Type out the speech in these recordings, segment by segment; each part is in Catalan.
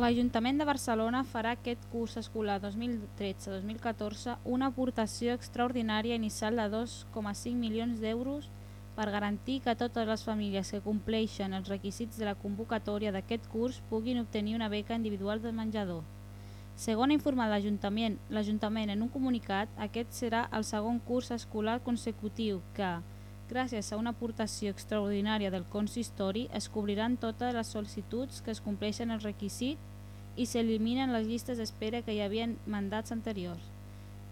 L'Ajuntament de Barcelona farà aquest curs escolar 2013-2014 una aportació extraordinària inicial de 2,5 milions d'euros per garantir que totes les famílies que compleixen els requisits de la convocatòria d'aquest curs puguin obtenir una beca individual de menjador. Segons ha informat l'Ajuntament, l'Ajuntament en un comunicat, aquest serà el segon curs escolar consecutiu que, gràcies a una aportació extraordinària del consistori, es cobriran totes les sol·licituds que es compleixen els requisits i s'eliminen les llistes d'espera que hi havia en mandats anteriors.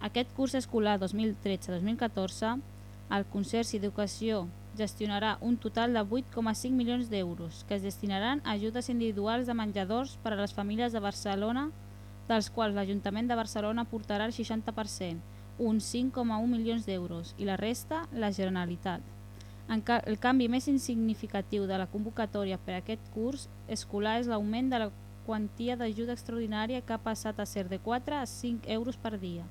Aquest curs escolar 2013-2014, el Consorci d'Educació gestionarà un total de 8,5 milions d'euros que es destinaran a ajudes individuals de menjadors per a les famílies de Barcelona, dels quals l'Ajuntament de Barcelona aportarà el 60%, uns 5,1 milions d'euros, i la resta, la Generalitat. El canvi més insignificatiu de la convocatòria per a aquest curs escolar és l'augment de la quantia d'ajuda extraordinària que ha passat a ser de 4 a 5 euros per dia,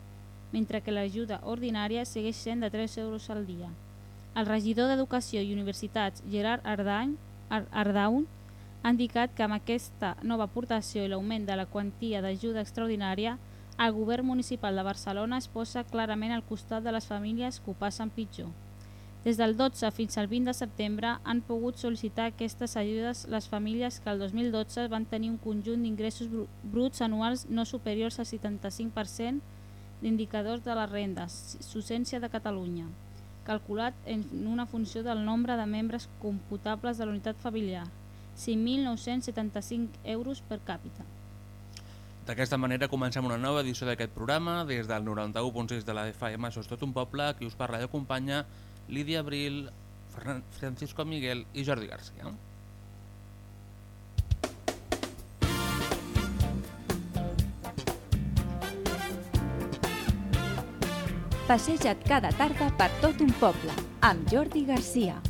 mentre que l'ajuda ordinària segueix sent de 3 euros al dia. El regidor d'Educació i Universitats, Gerard Ardany, Ar Ardaun, ha indicat que amb aquesta nova aportació i l'augment de la quantia d'ajuda extraordinària, el govern municipal de Barcelona es posa clarament al costat de les famílies que ho passen pitjor. Des del 12 fins al 20 de setembre han pogut sol·licitar aquestes ajudes les famílies que el 2012 van tenir un conjunt d'ingressos bruts anuals no superiors al 75% d'indicadors de les rendes, Sociència de Catalunya, calculat en una funció del nombre de membres computables de la unitat familiar, 5.975 euros per càpita. D'aquesta manera comencem una nova edició d'aquest programa des del 91.6 de la FM, això tot un poble, qui us parla i acompanya Lídia Abril, Francisco Miguel i Jordi Garcia. Passeja't cada tarda per tot un poble, amb Jordi Garcia.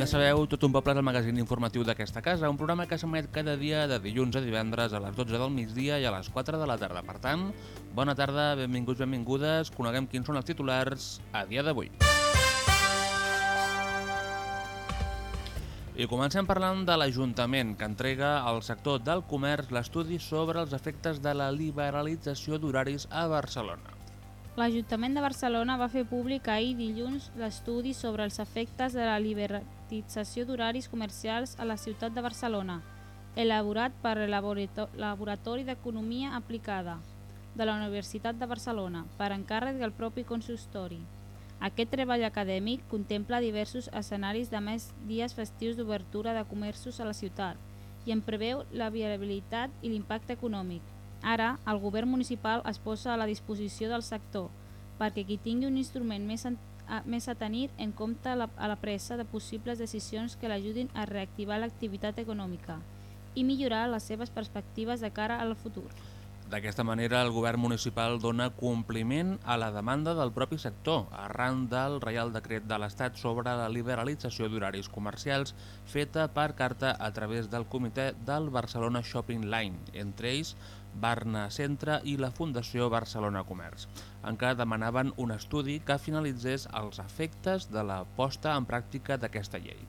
Ja sabeu, Tot un poble és el magazín informatiu d'aquesta casa, un programa que s'emet cada dia de dilluns a divendres a les 12 del migdia i a les 4 de la tarda. Per tant, bona tarda, benvinguts, benvingudes, coneguem quins són els titulars a dia d'avui. I comencem parlant de l'Ajuntament, que entrega al sector del comerç l'estudi sobre els efectes de la liberalització d'horaris a Barcelona. L'Ajuntament de Barcelona va fer públic ahir dilluns l'estudi sobre els efectes de la liberalització d'horaris comercials a la ciutat de Barcelona, elaborat per el Laboratori d'Economia Aplicada de la Universitat de Barcelona, per encàrrec del propi consistori. Aquest treball acadèmic contempla diversos escenaris de més dies festius d'obertura de comerços a la ciutat i en preveu la viabilitat i l'impacte econòmic. Ara, el govern municipal es posa a la disposició del sector perquè qui tingui un instrument més a, més a tenir en compte la, a la pressa de possibles decisions que l'ajudin a reactivar l'activitat econòmica i millorar les seves perspectives de cara al futur. D'aquesta manera, el govern municipal dona compliment a la demanda del propi sector, arran del Reial Decret de l'Estat sobre la liberalització d'horaris comercials feta per carta a través del comitè del Barcelona Shopping Line, entre ells Barna Centre i la Fundació Barcelona Comerç, en què demanaven un estudi que finalitzés els efectes de la posta en pràctica d'aquesta llei.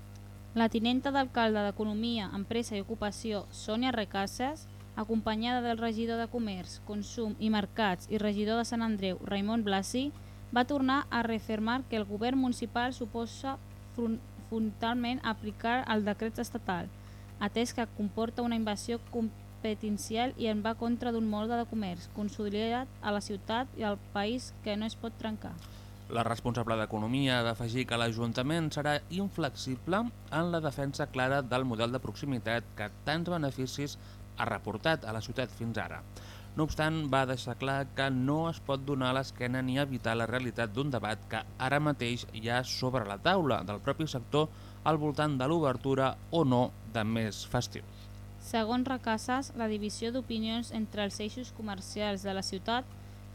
La tinenta d'alcalde d'Economia, Empresa i Ocupació, Sònia Recasses, acompanyada del regidor de Comerç, Consum i Mercats i regidor de Sant Andreu, Raimon Blasi, va tornar a refermar que el govern municipal suposa frontalment aplicar el decret estatal, atès que comporta una invasió competencial i en va contra d'un molde de comerç consolidat a la ciutat i al país que no es pot trencar. La responsable d'Economia va afegir que l'Ajuntament serà inflexible en la defensa clara del model de proximitat que tants beneficis ha reportat a la ciutat fins ara. No obstant, va deixar clar que no es pot donar l'esquena ni evitar la realitat d'un debat que ara mateix hi ha sobre la taula del propi sector al voltant de l'obertura o no de més festius. Segons Recasas, la divisió d'opinions entre els eixos comercials de la ciutat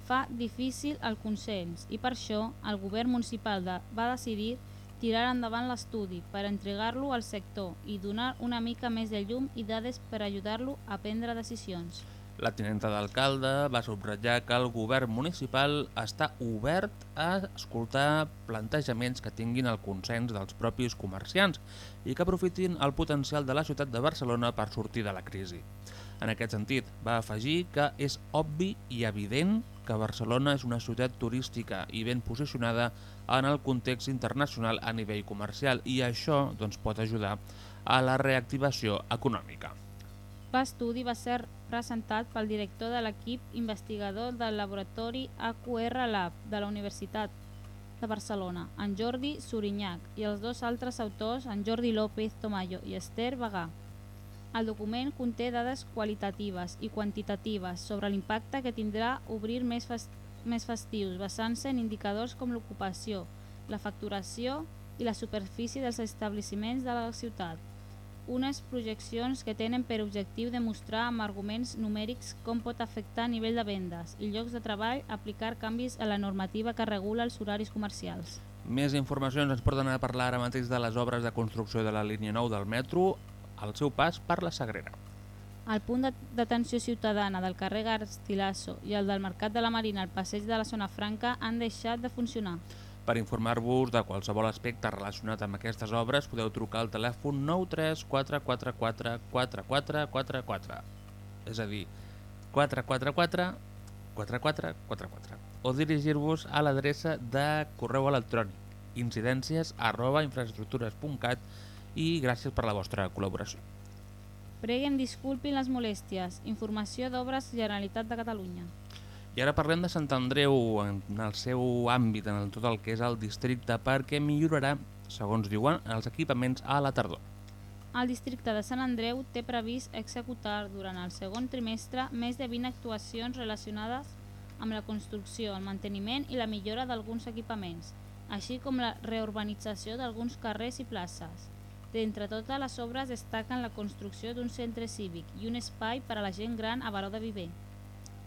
fa difícil el consens i per això el govern municipal de, va decidir tirar endavant l'estudi per entregar-lo al sector i donar una mica més de llum i dades per ajudar-lo a prendre decisions. La tinenta d'alcalde va subratllar que el govern municipal està obert a escoltar plantejaments que tinguin el consens dels propis comerciants i que aprofitin el potencial de la ciutat de Barcelona per sortir de la crisi. En aquest sentit, va afegir que és obvi i evident que Barcelona és una ciutat turística i ben posicionada en el context internacional a nivell comercial i això doncs, pot ajudar a la reactivació econòmica. L'estudi va ser presentat pel director de l'equip investigador del laboratori AQR Lab de la Universitat de Barcelona, en Jordi Surinyac, i els dos altres autors, en Jordi López Tomayo i Esther Bagà. El document conté dades qualitatives i quantitatives sobre l'impacte que tindrà obrir més, fest més festius, basant-se en indicadors com l'ocupació, la facturació i la superfície dels establiments de la ciutat. Unes projeccions que tenen per objectiu demostrar amb arguments numèrics com pot afectar a nivell de vendes i llocs de treball aplicar canvis a la normativa que regula els horaris comercials. Més informacions ens porten a parlar ara mateix de les obres de construcció de la línia 9 del metro al seu pas per la Sagrera. El punt d'atenció ciutadana del carrer Garcilaso i el del Mercat de la Marina al passeig de la Zona Franca han deixat de funcionar. Per informar-vos de qualsevol aspecte relacionat amb aquestes obres podeu trucar al telèfon 934444444, és a dir, 444 4444 o dirigir-vos a l'adreça de correu electrònic incidències arroba infraestructures.cat i gràcies per la vostra col·laboració. Preguem disculpin les molèsties. Informació d'Obres Generalitat de Catalunya. I ara parlem de Sant Andreu en el seu àmbit, en tot el que és el districte, perquè millorarà, segons diuen, els equipaments a la tardor. El districte de Sant Andreu té previst executar durant el segon trimestre més de 20 actuacions relacionades amb la construcció, el manteniment i la millora d'alguns equipaments, així com la reurbanització d'alguns carrers i places. D'entre totes les obres destaquen la construcció d'un centre cívic i un espai per a la gent gran a Baró de Viver.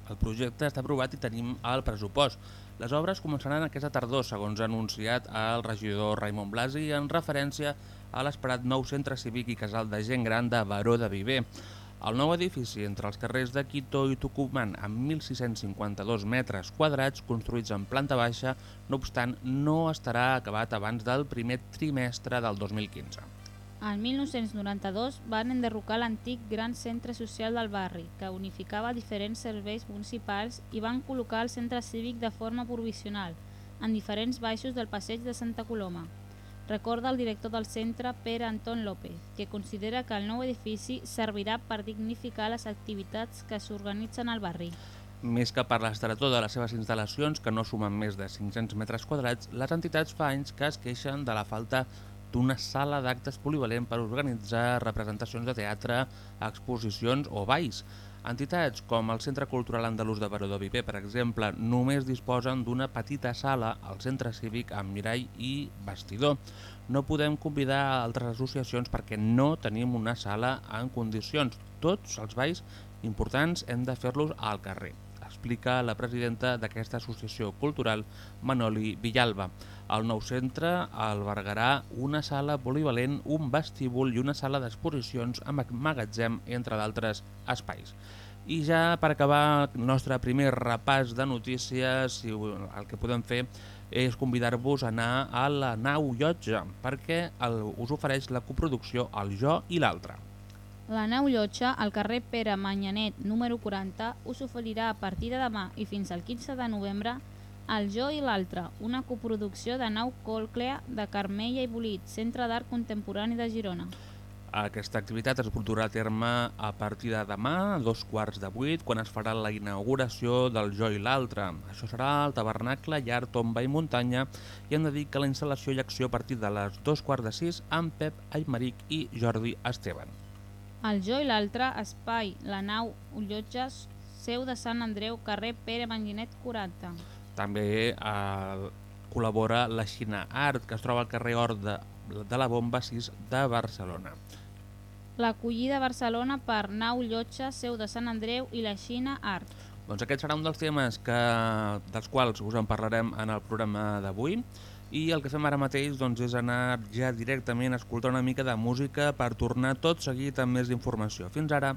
El projecte està aprovat i tenim el pressupost. Les obres començaran aquesta tardor, segons ha anunciat el regidor Raimon Blasi, en referència a l'esperat nou centre cívic i casal de gent gran de Baró de Viver. El nou edifici entre els carrers de Quito i Tucumán amb 1.652 metres quadrats construïts en planta baixa, no obstant, no estarà acabat abans del primer trimestre del 2015. En 1992 van enderrocar l'antic gran centre social del barri, que unificava diferents serveis municipals i van col·locar el centre cívic de forma provisional, en diferents baixos del passeig de Santa Coloma. Recorda el director del centre, Pere Anton López, que considera que el nou edifici servirà per dignificar les activitats que s'organitzen al barri. Més que per l'estretor de les seves instal·lacions, que no sumen més de 500 metres quadrats, les entitats fa anys que es queixen de la falta d'una sala d'actes polivalent per organitzar representacions de teatre, exposicions o balls. Entitats com el Centre Cultural Andalús de Baró de Viver, per exemple, només disposen d'una petita sala al centre cívic amb mirall i vestidor. No podem convidar altres associacions perquè no tenim una sala en condicions. Tots els balls importants hem de fer-los al carrer explica la presidenta d'aquesta associació cultural, Manoli Villalba. El nou centre albergarà una sala polivalent, un vestíbul i una sala d'exposicions amb magatzem, entre d'altres espais. I ja per acabar el nostre primer repàs de notícies, el que podem fer és convidar-vos a anar a la nau Llotja, perquè el, us ofereix la coproducció El Jo i l'Altre. La nau Llotja, al carrer Pere Manyanet, número 40, us oferirà a partir de demà i fins al 15 de novembre El Jo i l'Altre, una coproducció de nau Colclea de Carmella i Bolit, Centre d'Art Contemporani de Girona. Aquesta activitat es portarà a terme a partir de demà, a dos quarts de vuit, quan es farà la inauguració del Jo i l'Altre. Això serà al tabernacle Llar, Tomba i Muntanya i hem de dir que la instal·lació i acció a partir de les dos quarts de sis amb Pep Aymeric i Jordi Esteban. El Jo i l'Altre, espai, la nau Ullotges, seu de Sant Andreu, carrer Pere Manginet 40. També eh, col·labora la Xina Art, que es troba al carrer Hort de, de la Bomba 6 de Barcelona. L'acollida a Barcelona per Nau Llotja, seu de Sant Andreu i la Xina Art. Doncs aquest serà un dels temes que, dels quals us en parlarem en el programa d'avui i el que fem ara mateix doncs, és anar ja directament a escoltar una mica de música per tornar tot seguit amb més informació. Fins ara!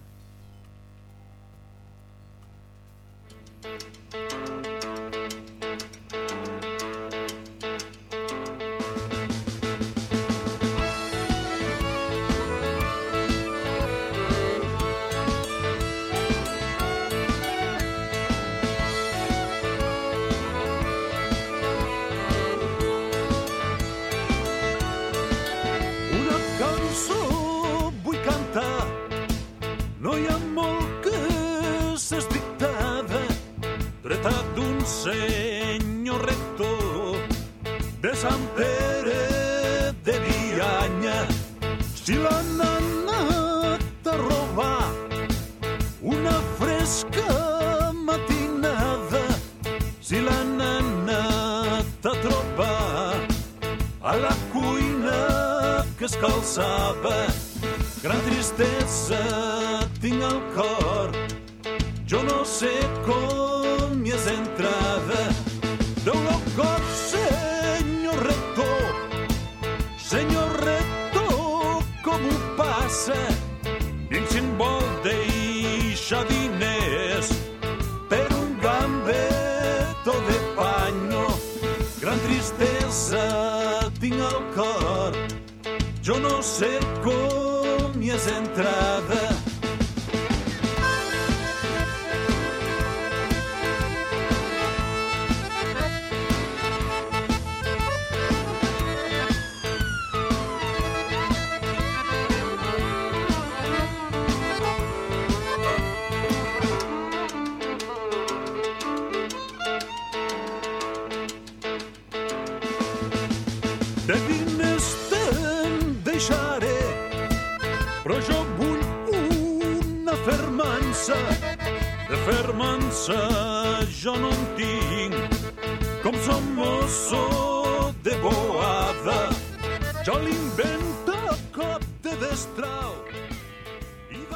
Sant Pere de Vianya. Si l'han anat a robar una fresca matinada, si l'han anat a trobar a la cuina que es calçava. Gran tristesa jo no en tinc, com som mosso de boada. Jo l'invento a cop de destral i.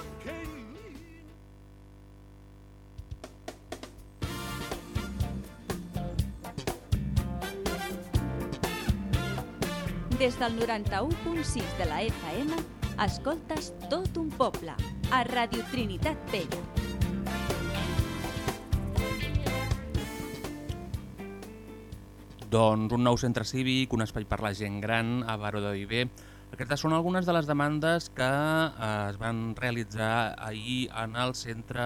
Des del 91.6 de la FM, escoltes tot un poble, a Radio Trinitat Vella. Doncs un nou centre cívic, un espai per la gent gran a Baró de Viver. Aquestes són algunes de les demandes que eh, es van realitzar ahir en el centre,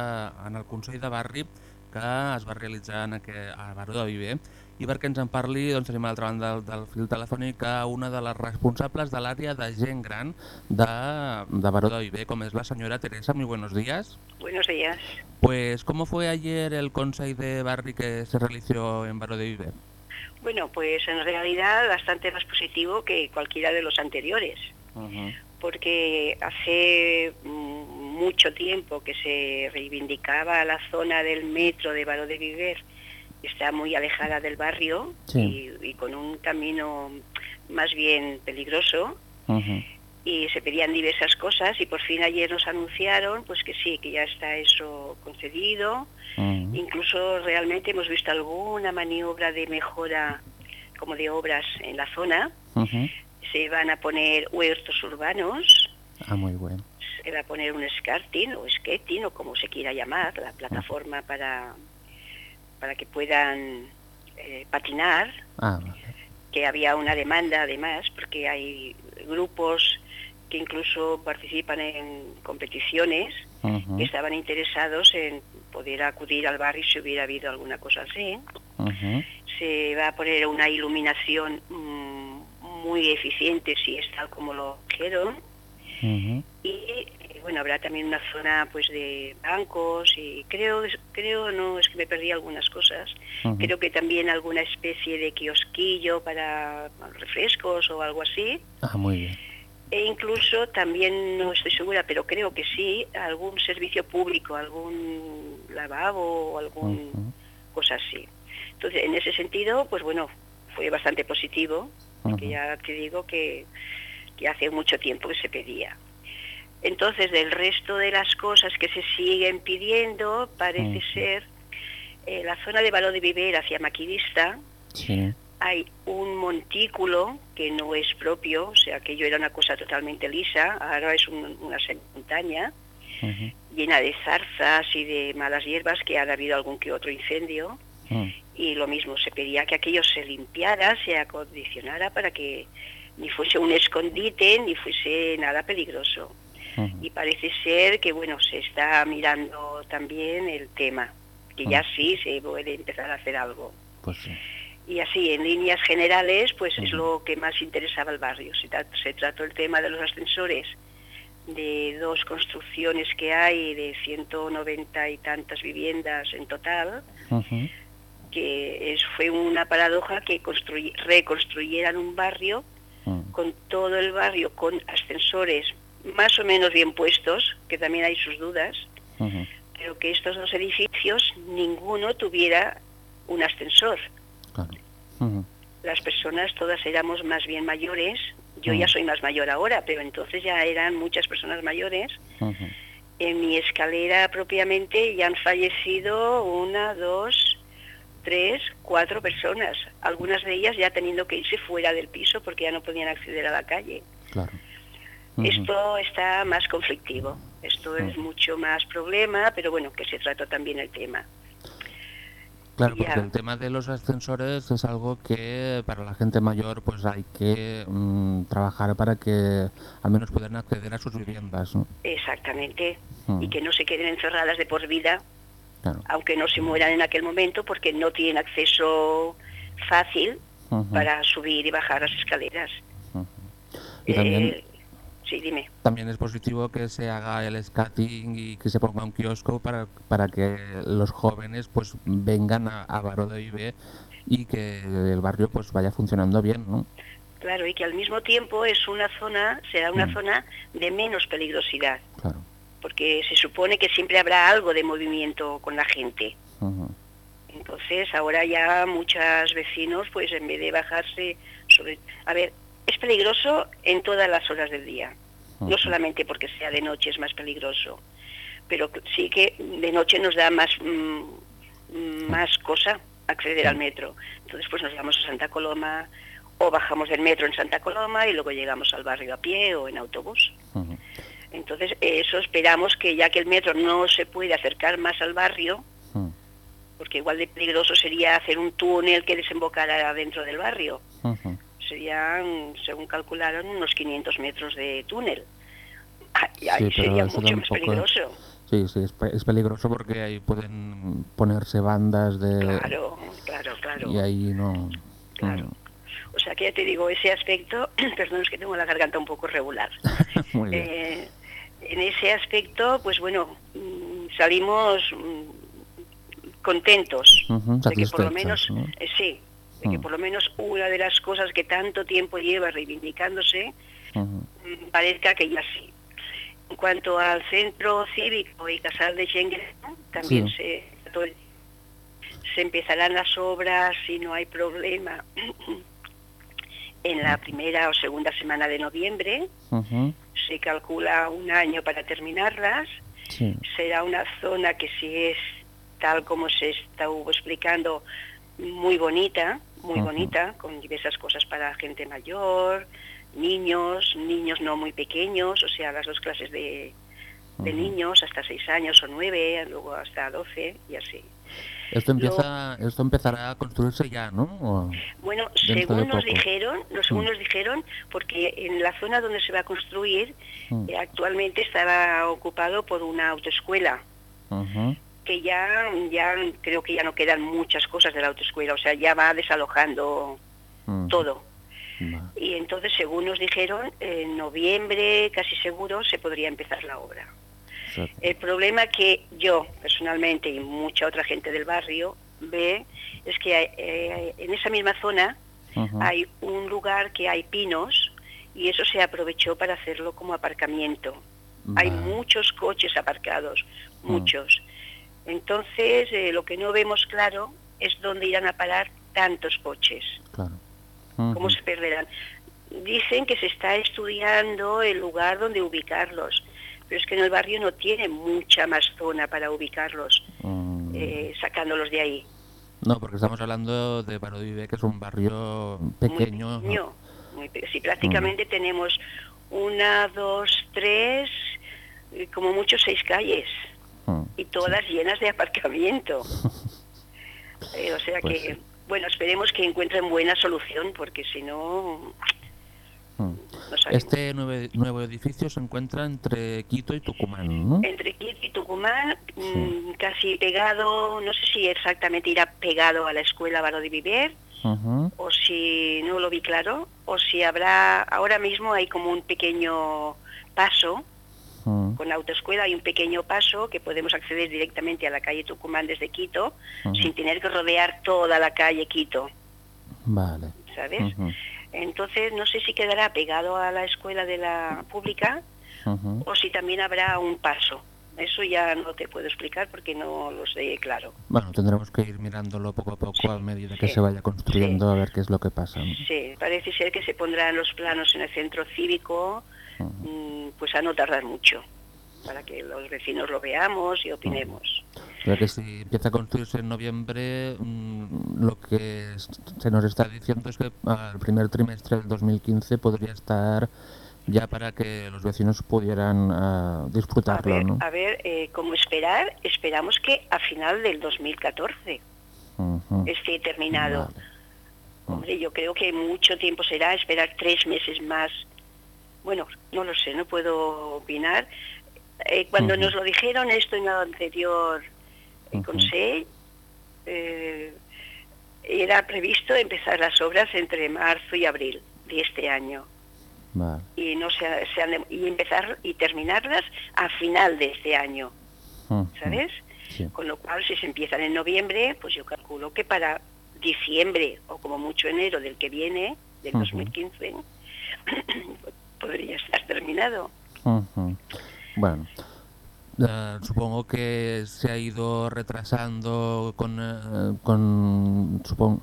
en el Consell de Barri que es va realitzar en aquest, a Baró de Viver. I perquè ens en parli, doncs, tenim a l'altra banda del, del fil telefònic una de les responsables de l'àrea de gent gran de, de Baró de Viver, com és la senyora Teresa. Muy buenos días. Buenos días. Pues, ¿cómo fue ayer el Consejo de Barri que se realizó en Baró de Viver? Bueno, pues en realidad bastante más positivo que cualquiera de los anteriores, porque hace mm, mucho tiempo que se reivindicaba la zona del metro de Baró de Viver, que está muy alejada del barrio Sí. y, y con un camino más bien peligroso. Y se pedían diversas cosas y por fin ayer nos anunciaron pues que sí, que ya está eso concedido, Ujú. Incluso realmente hemos visto alguna maniobra de mejora como de obras en la zona. Se van a poner huertos urbanos, Ah, muy bueno. se va a poner un skating o skating o como se quiera llamar, la plataforma para, para que puedan eh, patinar, Ah, que había una demanda además, porque hay grupos que incluso participan en competiciones Ujú. que estaban interesados en poder acudir al barrio si hubiera habido alguna cosa así. Se va a poner una iluminación mm, muy eficiente si es tal como lo dijeron y eh, bueno habrá también una zona pues de bancos y creo creo no es que me perdí algunas cosas creo que también alguna especie de kiosquillo para refrescos o algo así Ah, muy bien. E incluso también no estoy segura, pero creo que sí, algún servicio público, algún lavabo o algún cosa así. Entonces, en ese sentido, pues bueno, fue bastante positivo, porque ya te digo que, que hace mucho tiempo que se pedía. Entonces, del resto de las cosas que se siguen pidiendo, parece ser eh, la zona de Valor de Viver hacia Maquinista, Sí. Hay un montículo que no es propio, o sea, aquello era una cosa totalmente lisa, ahora es un- una montaña llena de zarzas y de malas hierbas que ha habido algún que otro incendio Mm. y lo mismo, se pedía que aquello se limpiara, se acondicionara para que ni fuese un escondite ni fuese nada peligroso. Y parece ser que, bueno, se está mirando también el tema, que ya sí se puede empezar a hacer algo. Pues sí. Y así, en líneas generales, pues es lo que más interesaba al barrio. Se, tra- se trató el tema de los ascensores, de dos construcciones que hay, de 190 y tantas viviendas en total, que es, fue una paradoja que construy- reconstruyeran un barrio Mm. con todo el barrio con ascensores más o menos bien puestos, que también hay sus dudas, pero que estos dos edificios ninguno tuviera un ascensor. Claro. Las personas todas éramos más bien mayores, yo ya soy más mayor ahora, pero entonces ya eran muchas personas mayores. En mi escalera propiamente ya han fallecido una, dos, tres, cuatro personas, algunas de ellas ya teniendo que irse fuera del piso porque ya no podían acceder a la calle. Claro. Esto está más conflictivo, esto es mucho más problema, pero bueno, que se trata también el tema. Claro, porque el tema de los ascensores es algo que para la gente mayor pues hay que mm, trabajar para que al menos puedan acceder a sus viviendas, ¿no? Exactamente, y que no se queden encerradas de por vida, Claro. aunque no se mueran en aquel momento porque no tienen acceso fácil para subir y bajar las escaleras. Ujú. Y también, sí, dime. también es positivo que se haga el skating y que se ponga un kiosco para, para que los jóvenes pues vengan a, a Baró de Vive y que el barrio pues vaya funcionando bien, ¿no? Claro, y que al mismo tiempo es una zona, será una Mm. zona de menos peligrosidad, Claro. porque se supone que siempre habrá algo de movimiento con la gente. Entonces ahora ya muchos vecinos, pues en vez de bajarse sobre... A ver, es peligroso en todas las horas del día, no solamente porque sea de noche es más peligroso, pero sí que de noche nos da más, mm, mm, más cosa acceder al metro. Entonces pues nos vamos a Santa Coloma o bajamos del metro en Santa Coloma y luego llegamos al barrio a pie o en autobús. Entonces eso esperamos que ya que el metro no se puede acercar más al barrio, porque igual de peligroso sería hacer un túnel que desembocara dentro del barrio. Serían, según calcularon, unos 500 metros de túnel. Ah, ahí Sí, pero sería mucho más peligroso. Sí, sí, es, pe- es peligroso porque ahí pueden ponerse bandas de... Claro, claro, claro. Y ahí no... Claro. no. O sea que ya te digo, ese aspecto, perdón, es que tengo la garganta un poco regular. Muy bien. Eh, en ese aspecto, pues bueno, mm, salimos mm, contentos Ujú, de que por lo menos, ¿no? eh, sí, de que Mm. por lo menos una de las cosas que tanto tiempo lleva reivindicándose mm, parezca que ya sí. En cuanto al centro cívico y casal de Schengen, también Sí. se, se empezarán las obras si no hay problema en la primera o segunda semana de noviembre. Se calcula un año para terminarlas. Sí. Será una zona que si es tal como se estuvo explicando, muy bonita, muy bonita, con diversas cosas para gente mayor, niños, niños no muy pequeños, o sea, las dos clases de, de niños, hasta 6 años o 9, luego hasta 12 y así. Esto empieza, esto empezará a construirse ya, ¿no? O- Bueno, según nos dijeron, no, según Mm. nos dijeron, porque en la zona donde se va a construir Mm. eh, actualmente estaba ocupado por una autoescuela. Que ya, ya creo que ya no quedan muchas cosas de la autoescuela, o sea, ya va desalojando todo. Y entonces, según nos dijeron, en noviembre, casi seguro, se podría empezar la obra. El problema que yo personalmente y mucha otra gente del barrio ve es que eh, en esa misma zona hay un lugar que hay pinos y eso se aprovechó para hacerlo como aparcamiento. Hay muchos coches aparcados, muchos. Entonces, eh, lo que no vemos claro es dónde irán a parar tantos coches, Claro. cómo se perderán. Dicen que se está estudiando el lugar donde ubicarlos, pero es que en el barrio no tiene mucha más zona para ubicarlos, Mm, eh, sacándolos de ahí. No, porque estamos hablando de Barodive, que es un barrio pequeño. Muy pequeño. muy pe- sí, prácticamente tenemos una, dos, tres, eh, como mucho seis calles Mm, y todas llenas de aparcamiento. Eh, o sea Pues que, sí. bueno, esperemos que encuentren buena solución porque si no, mm. no. Este nuevo, nuevo edificio se encuentra entre Quito y Tucumán, ¿no? Entre Quito y Tucumán, mm, casi pegado, no sé si exactamente irá pegado a la escuela Baro de Viver, o si no lo vi claro, o si habrá, ahora mismo hay como un pequeño paso, mm, con la autoescuela hay un pequeño paso que podemos acceder directamente a la calle Tucumán desde Quito, sin tener que rodear toda la calle Quito, Vale. ¿sabes? Entonces no sé si quedará pegado a la escuela de la pública o si también habrá un paso. Eso ya no te puedo explicar porque no lo sé claro. Bueno, tendremos que ir mirándolo poco a poco a medida que sí, se vaya construyendo a ver qué es lo que pasa. Sí, parece ser que se pondrán los planos en el centro cívico, mm, pues a no tardar mucho, para que los vecinos lo veamos y opinemos. Ya que si empieza a construirse en noviembre, mm, lo que se nos está diciendo es que al primer trimestre del 2015 podría estar ya para que los vecinos pudieran A disfrutarlo, ver, ¿no? a ver eh, como esperar, esperamos que a final del 2014 Ujú. esté terminado. Vale. Hombre, yo creo que mucho tiempo será esperar tres meses más. Bueno, no lo sé, no puedo opinar. Eh, cuando nos lo dijeron esto en el anterior eh, consejo, eh, era previsto empezar las obras entre marzo y abril de este año Vale. y no se, se han y empezar y terminarlas a final de este año. ¿sabes? Sí. Con lo cual, si se empiezan en noviembre, pues yo calculo que para diciembre o como mucho enero del que viene, del Ujú. 2015, podría estar terminado. Bueno, eh, supongo que se ha ido retrasando con, eh, con, supon-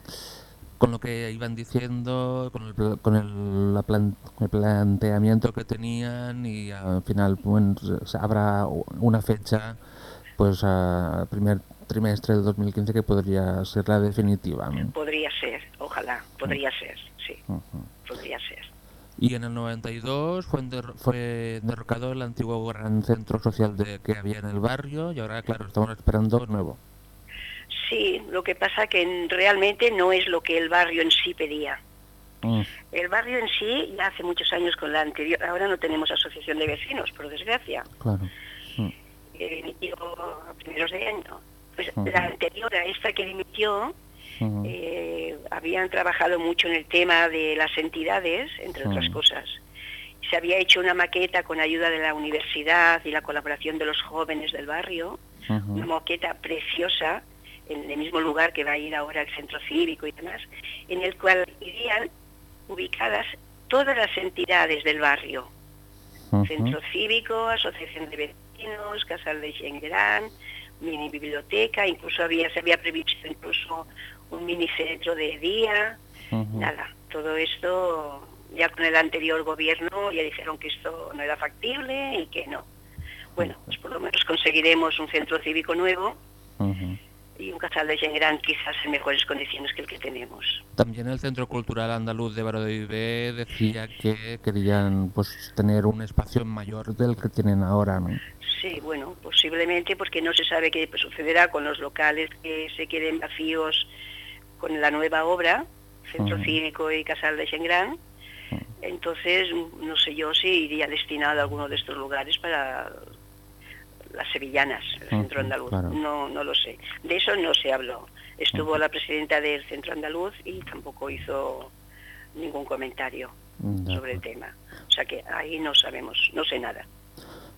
con lo que iban diciendo, con el, con el, la plan- el planteamiento que tenían y al final bueno, se- habrá una fecha, pues a primer trimestre del 2015 que podría ser la definitiva. ¿no? Podría ser, ojalá, podría ser, sí, podría ser. Y en el 92 fue, der- fue derrocado el antiguo gran centro social de, que había en el barrio y ahora, claro, estamos esperando nuevo. Sí, lo que pasa que en- realmente no es lo que el barrio en sí pedía. Mm, El barrio en sí, ya hace muchos años con la anterior, ahora no tenemos asociación de vecinos, por desgracia, claro. Mm, que dimitió a primeros de año. Pues Ujú. la anterior a esta que dimitió, eh, habían trabajado mucho en el tema de las entidades, entre otras cosas. Se había hecho una maqueta con ayuda de la universidad y la colaboración de los jóvenes del barrio, una maqueta preciosa en el mismo lugar que va a ir ahora el centro cívico y demás, en el cual irían ubicadas todas las entidades del barrio, centro cívico, asociación de vecinos, casal de Xengrán, mini biblioteca, incluso había se había previsto incluso un mini centro de día, nada, todo esto ya con el anterior gobierno ya dijeron que esto no era factible y que no. Bueno, pues por lo menos conseguiremos un centro cívico nuevo y un casal de Gengrán quizás en mejores condiciones que el que tenemos. También el Centro Cultural Andaluz de Barodibé decía que querían pues tener un espacio mayor del que tienen ahora, ¿no? Sí, bueno, posiblemente porque no se sabe qué sucederá con los locales que se queden vacíos con la nueva obra, Centro Ujú. Cívico y Casal de Gengrán. Entonces, no sé yo si iría destinado a alguno de estos lugares para las sevillanas, el centro andaluz. claro. No, no lo sé. De eso no se habló. Estuvo la presidenta del centro andaluz y tampoco hizo ningún comentario sobre el tema. O sea que ahí no sabemos, no sé nada.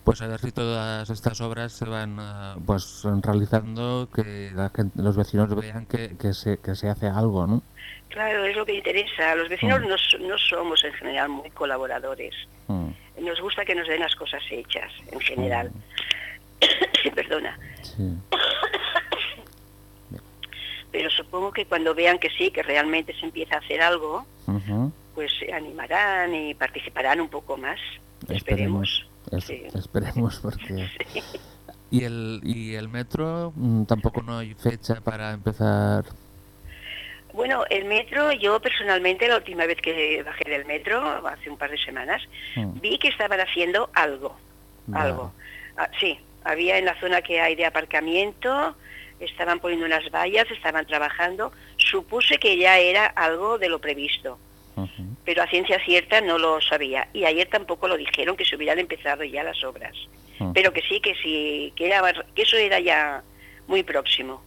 Pues a ver si todas estas obras se van eh, pues realizando, que la gente- los vecinos vean que, que, se, que se hace algo, ¿no? Claro, es lo que interesa. Los vecinos Mm. no, s- no somos en general muy colaboradores. Mm, Nos gusta que nos den las cosas hechas, en general. Perdona. sí. Pero supongo que cuando vean que sí, que realmente se empieza a hacer algo, pues se animarán y participarán un poco más. Esperemos. Sí. Esperemos porque... ¿Y el, ¿Y el metro? Mm, Tampoco no hay fecha para empezar. Bueno, el metro, yo personalmente la última vez que bajé del metro, hace un par de semanas, Mm, vi que estaban haciendo algo, algo. Ah, sí, había en la zona que hay de aparcamiento, estaban poniendo unas vallas, estaban trabajando, supuse que ya era algo de lo previsto. Pero a ciencia cierta no lo sabía. Y ayer tampoco lo dijeron que se hubieran empezado ya las obras, Ujú. pero que sí, que sí, que, era, que eso era ya muy próximo.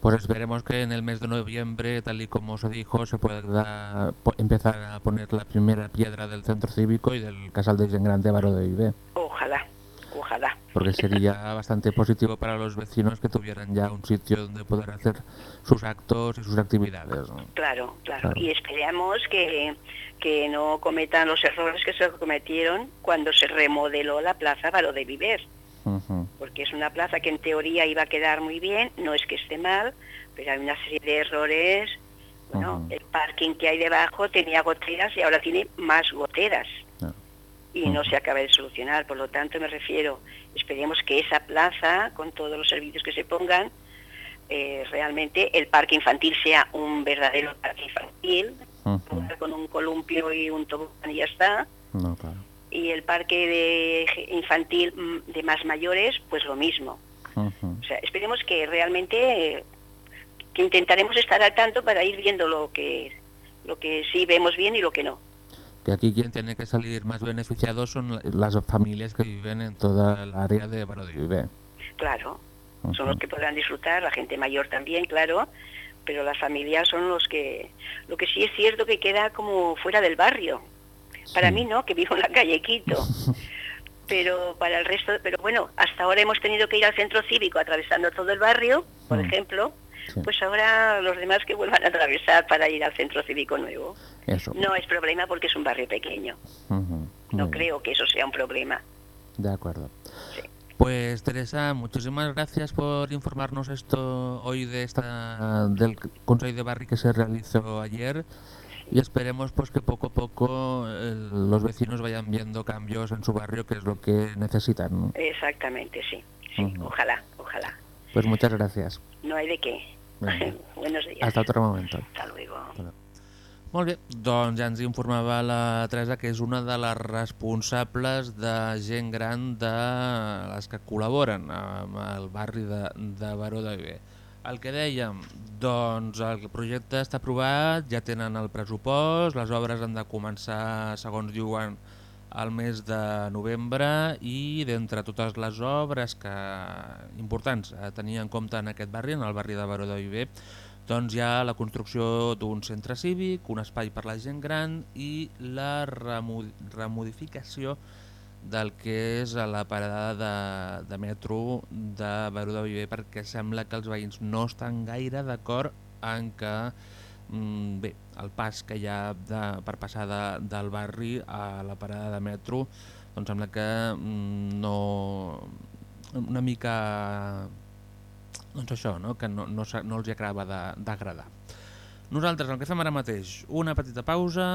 Pues esperemos que en el mes de noviembre, tal y como se dijo, se pueda empezar a poner la primera piedra del centro cívico y del casal de Gent Gran de. Ojalá, ojalá. Porque sería bastante positivo para los vecinos que tuvieran ya un sitio donde poder hacer sus actos y sus actividades. ¿no? Claro, claro. Claro. Y esperemos que, que no cometan los errores que se cometieron cuando se remodeló la Plaza Baró de Viver, porque es una plaza que en teoría iba a quedar muy bien, no es que esté mal, pero hay una serie de errores. Bueno, el parking que hay debajo tenía goteras y ahora tiene más goteras. Y no se acaba de solucionar. Por lo tanto, me refiero, esperemos que esa plaza, con todos los servicios que se pongan, eh, realmente el parque infantil sea un verdadero parque infantil, Ujú. con un columpio y un tobogán y ya está. No, claro. Y el parque de infantil mm, de más mayores, pues lo mismo. O sea, esperemos que realmente, eh, que intentaremos estar al tanto para ir viendo lo que, lo que sí vemos bien y lo que no. Que aquí quien tiene que salir más beneficiado son la- las familias que viven en toda el área de Viver. Claro, son los que podrán disfrutar, la gente mayor también, claro, pero las familias son los que... Lo que sí es cierto que queda como fuera del barrio. Para mí no, que vivo en la calle Quito. pero para el resto, pero bueno, hasta ahora hemos tenido que ir al centro cívico atravesando todo el barrio, por Mm. ejemplo, Sí. pues ahora los demás que vuelvan a atravesar para ir al centro cívico nuevo. Eso. No es problema porque es un barrio pequeño. No bien. creo que eso sea un problema. De acuerdo. Sí. Pues Teresa, muchísimas gracias por informarnos esto hoy de esta del Consejo de Barri que se realizó ayer y esperemos pues que poco a poco eh, los vecinos vayan viendo cambios en su barrio que es lo que necesitan. ¿no? Exactamente, sí. sí. Ojalá, ojalá. Pues muchas gracias. No hay de qué. Buenos días. Hasta otro momento. Hasta luego. Molt bé, doncs ja ens informava la Teresa que és una de les responsables de gent gran de les que col·laboren amb el barri de, de Baró de Viver. El que dèiem, doncs el projecte està aprovat, ja tenen el pressupost, les obres han de començar, segons diuen, al mes de novembre i d'entre totes les obres que importants a tenir en compte en aquest barri, en el barri de Baró de Viver, doncs hi ha la construcció d'un centre cívic, un espai per la gent gran i la remo remodificació del que és la parada de, de metro de Baró de Viver perquè sembla que els veïns no estan gaire d'acord en que mm, bé, el pas que hi ha de, per passar de, del barri a la parada de metro doncs sembla que mm, no una mica doncs això, no? que no, no, no els acaba d'agradar. Nosaltres el que fem ara mateix, una petita pausa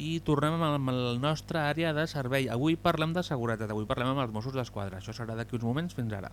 i tornem amb el nostre àrea de servei. Avui parlem de seguretat, avui parlem amb els Mossos d'Esquadra. Això serà d'aquí uns moments, fins ara.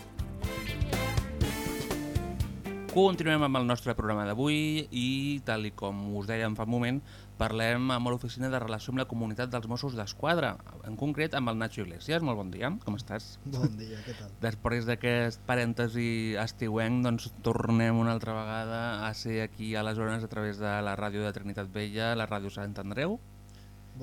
Continuem amb el nostre programa d'avui i, tal i com us dèiem fa un moment, parlem amb l'Oficina de Relació amb la Comunitat dels Mossos d'Esquadra, en concret amb el Nacho Iglesias. Molt bon dia, com estàs? Bon dia, què tal? Després d'aquest parèntesi estiuenc, doncs tornem una altra vegada a ser aquí a les zones a través de la ràdio de Trinitat Vella, la ràdio Sant Andreu.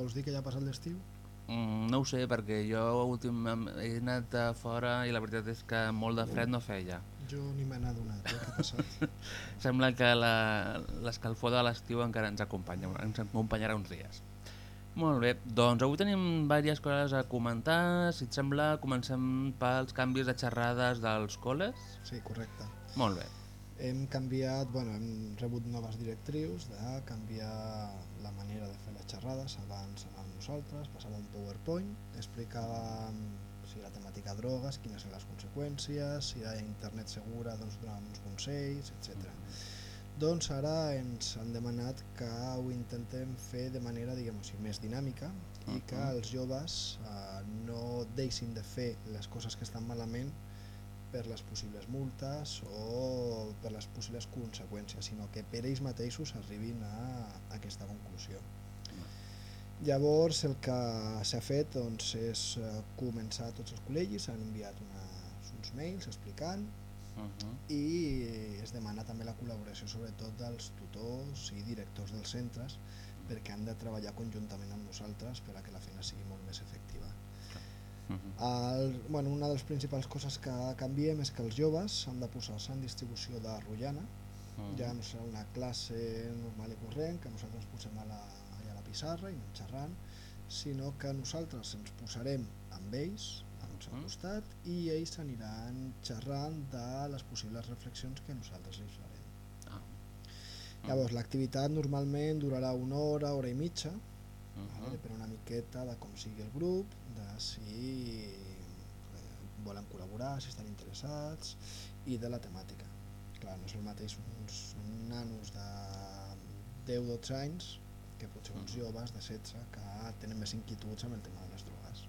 Vols dir que ja ha passat l'estiu? Mm, no ho sé, perquè jo últim he anat a fora i la veritat és que molt de fred no feia. Jo ni me n'he adonat, eh, què ha passat? Sembla que l'escalfor de l'estiu encara ens acompanya, ens acompanyarà uns dies. Molt bé, doncs avui tenim diverses coses a comentar. Si et sembla, comencem pels canvis de xerrades dels col·les. Sí, correcte. Molt bé. Hem canviat, bueno, hem rebut noves directrius de canviar la manera de fer les xerrades. Abans amb nosaltres passava un PowerPoint, explicàvem si la temàtica drogues, quines eren les conseqüències, si hi ha internet segura, doncs donàvem uns consells, etc. Doncs ara ens han demanat que ho intentem fer de manera diguem així, més dinàmica i que Mhm. els joves eh, no deixin de fer les coses que estan malament per les possibles multes o per les possibles conseqüències, sinó que per ells mateixos arribin a aquesta conclusió. Llavors el que s'ha fet doncs, és eh, començar tots els col·legis, s'han enviat unes, uns mails explicant Uh -huh. i es demana també la col·laboració sobretot dels tutors i directors dels centres perquè han de treballar conjuntament amb nosaltres per a que la feina sigui molt més efectiva. Uh -huh. El, bueno, una de les principals coses que canviem és que els joves han de posar-se en distribució de rotllana, Mhm. ja no serà una classe normal i corrent, que nosaltres posem a la pissarra i anem xerrant, sinó que nosaltres ens posarem amb ells, al seu costat, i ells aniran xerrant de les possibles reflexions que nosaltres els farem. Ah. Llavors, l'activitat normalment durarà una hora, hora i mitja, Uh Vale? -huh. Depèn una miqueta de com sigui el grup, de si eh, volen col·laborar, si estan interessats i de la temàtica. Clar, no és el mateix uns nanos de 10-12 anys que potser uns Mhm. joves de 16 que tenen més inquietuds amb el tema de les drogues.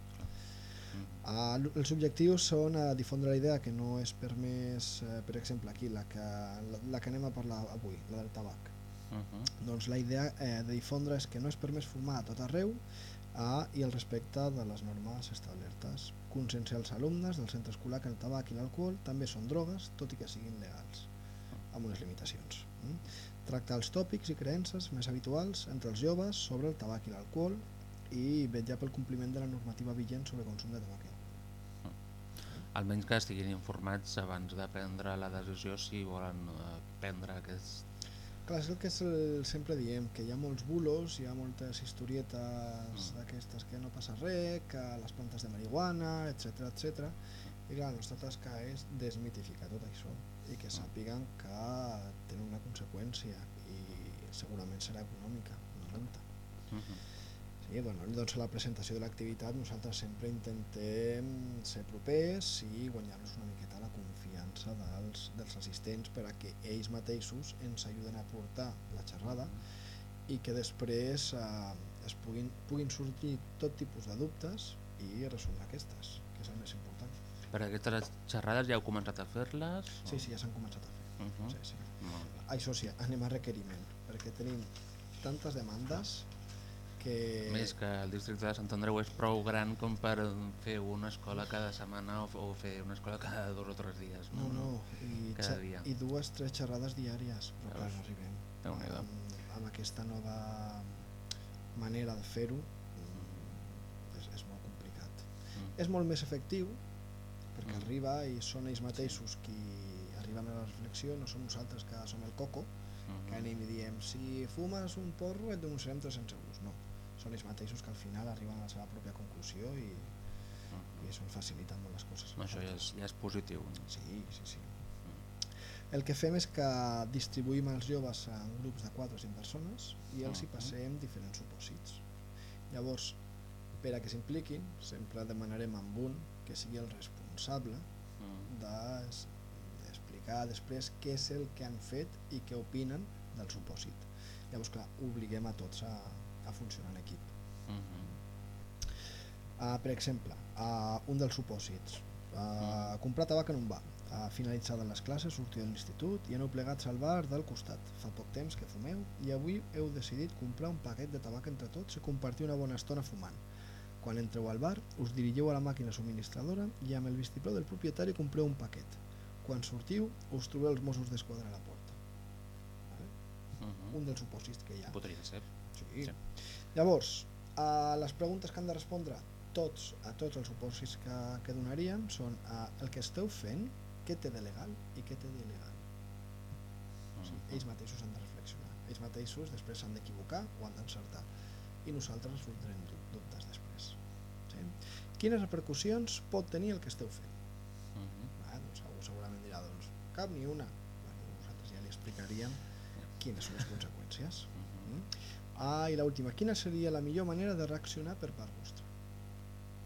L- els objectius són a difondre la idea que no és permès, eh, per exemple, aquí, la que, la, la que anem a parlar avui, la del tabac. Uh -huh. Doncs la idea eh, de difondre és que no és permès fumar a tot arreu eh, i el respecte de les normes establertes. Conscienciar els alumnes del centre escolar que el tabac i l'alcohol també són drogues, tot i que siguin legals, amb unes limitacions. Mm? Tractar els tòpics i creences més habituals entre els joves sobre el tabac i l'alcohol i vetllar pel compliment de la normativa vigent sobre consum de tabac. Almenys que estiguin informats abans de prendre la decisió si volen eh, prendre aquest... Clar, és el que és el, sempre diem, que hi ha molts bulos, hi ha moltes historietes d'aquestes que no passa res, que les plantes de marihuana, etc etc. I clar, la nostra tasca és desmitificar tot això i que sàpiguen que tenen una conseqüència i segurament serà econòmica, una multa. Uh -huh. Sí, bueno, doncs a la presentació de l'activitat nosaltres sempre intentem ser propers i guanyar-nos una miqueta la confiança dels, dels assistents per a que ells mateixos ens ajuden a portar la xerrada i que després eh, es puguin, puguin sortir tot tipus de dubtes i resoldre aquestes, que és el més important. Per aquestes xerrades ja heu començat a fer-les? Sí, sí, ja s'han començat a fer. Uh -huh. sí, sí. Molt. Això sí, anem a requeriment, perquè tenim tantes demandes que... Més que el districte de Sant Andreu és prou gran com per fer una escola cada setmana o, o fer una escola cada dos o tres dies. No, no, i, Cada dia. i dues, tres xerrades diàries, però clar, no arribem. Amb, amb aquesta nova manera de fer-ho mm, és, és molt complicat. Mm. És molt més efectiu perquè Mm. arriba i són ells mateixos qui arriben a la reflexió, no som nosaltres que som el coco, que Mhm. anem i diem si fumes un porro et denunciarem 300 euros. No, són ells mateixos que al final arriben a la seva pròpia conclusió i, Mhm. i això ens facilita molt les coses. a Això ja és, ja és positiu. no? Sí, sí, sí. El que fem és que distribuïm els joves en grups de 4 o 5 persones i els hi Mhm. passem diferents supòsits. Llavors, per a que s'impliquin, sempre demanarem amb un que sigui el responsable Mm. d'es- d'explicar després què és el que han fet i què opinen del supòsit. Llavors, clar, obliguem a tots a, a funcionar en equip. Mhm. Uh, per exemple, uh, un dels supòsits, uh, comprar tabac en un bar, uh, finalitzades les classes, sortiu de l'institut i aneu plegats al bar del costat. Fa poc temps que fumeu i avui heu decidit comprar un paquet de tabac entre tots i compartir una bona estona fumant. Quan entreu al bar, us dirigiu a la màquina subministradora i amb el vistiplau del propietari compreu un paquet. Quan sortiu, us trobeu els Mossos d'Esquadra a la porta. Vale? Mhm. Un dels supòsits que hi ha. Podria ser. Sí. Sí. Llavors, a les preguntes que han de respondre tots, a tots els supòsits que, que donaríem són a el que esteu fent, què té de legal i què té d'il·legal. O sigui, ells mateixos han de reflexionar. Ells mateixos després s'han d'equivocar o han d'encertar. I nosaltres resoldrem. Sí? Quines repercussions pot tenir el que esteu fent? Mhm. Ah, doncs algú segurament dirà, doncs, cap ni una. Bueno, nosaltres ja li explicaríem quines són les conseqüències. Mhm. Mm? Ah, i l'última, quina seria la millor manera de reaccionar per part vostra?